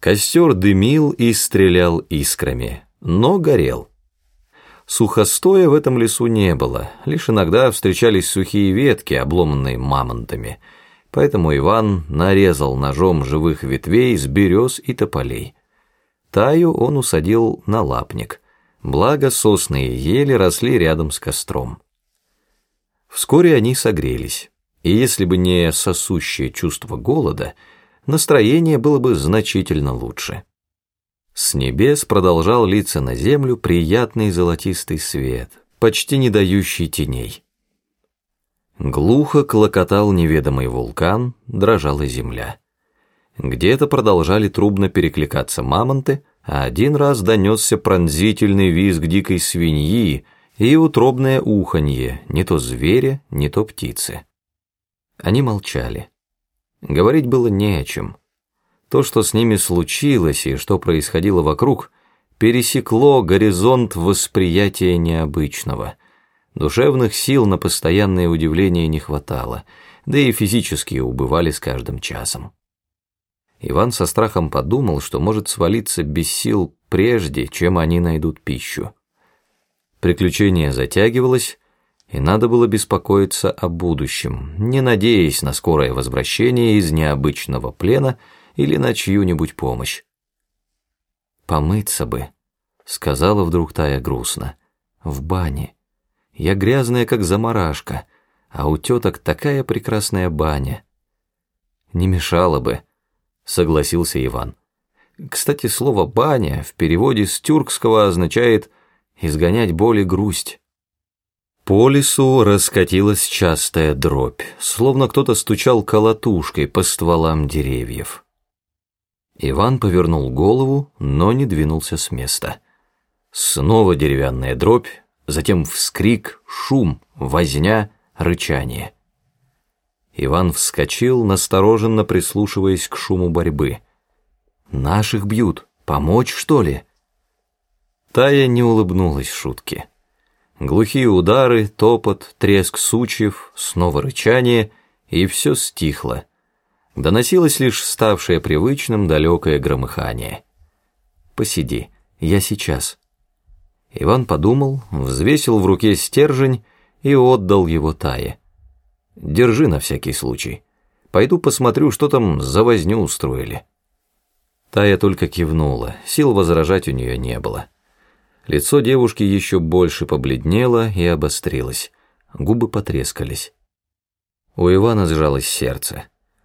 Костер дымил и стрелял искрами, но горел. Сухостоя в этом лесу не было, лишь иногда встречались сухие ветки, обломанные мамонтами, поэтому Иван нарезал ножом живых ветвей с берез и тополей. Таю он усадил на лапник, благо сосны и ели росли рядом с костром. Вскоре они согрелись, и если бы не сосущее чувство голода, настроение было бы значительно лучше. С небес продолжал литься на землю приятный золотистый свет, почти не дающий теней. Глухо клокотал неведомый вулкан, дрожала земля. Где-то продолжали трубно перекликаться мамонты, а один раз донесся пронзительный визг дикой свиньи и утробное уханье, не то зверя, не то птицы. Они молчали. Говорить было не о чем. То, что с ними случилось и что происходило вокруг, пересекло горизонт восприятия необычного. Душевных сил на постоянное удивление не хватало, да и физические убывали с каждым часом. Иван со страхом подумал, что может свалиться без сил прежде, чем они найдут пищу. Приключение затягивалось, и надо было беспокоиться о будущем, не надеясь на скорое возвращение из необычного плена – или на чью-нибудь помощь. «Помыться бы», — сказала вдруг Тая грустно, — «в бане. Я грязная, как заморашка, а у теток такая прекрасная баня». «Не мешало бы», — согласился Иван. Кстати, слово «баня» в переводе с тюркского означает «изгонять боль и грусть». По лесу раскатилась частая дробь, словно кто-то стучал колотушкой по стволам деревьев. Иван повернул голову, но не двинулся с места. Снова деревянная дробь, затем вскрик, шум, возня, рычание. Иван вскочил, настороженно прислушиваясь к шуму борьбы. «Наших бьют. Помочь, что ли?» Тая не улыбнулась шутке. Глухие удары, топот, треск сучьев, снова рычание, и все стихло доносилось лишь ставшее привычным далекое громыхание. «Посиди, я сейчас». Иван подумал, взвесил в руке стержень и отдал его Тае. «Держи на всякий случай. Пойду посмотрю, что там за возню устроили». Тая только кивнула, сил возражать у нее не было. Лицо девушки еще больше побледнело и обострилось, губы потрескались. У Ивана сжалось сердце.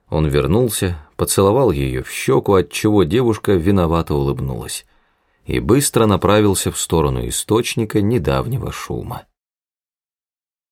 Он вернулся, поцеловал ее в щеку, отчего девушка виновато улыбнулась, и быстро направился в сторону источника недавнего шума.